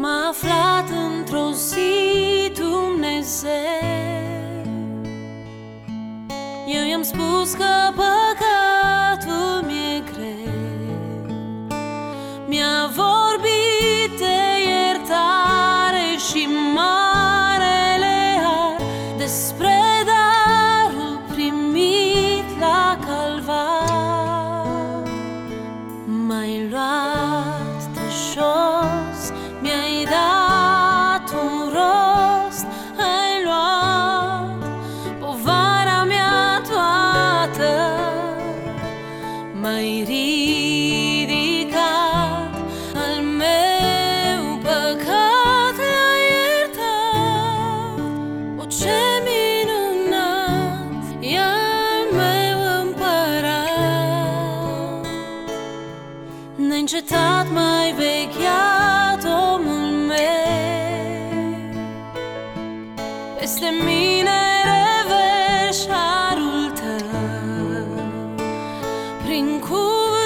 M-a aflat într-o zi Dumnezeu. Eu i-am spus că bă, Neîncetat mai vechiat omul meu. Peste mine reverșarul tău. Prin cuvânt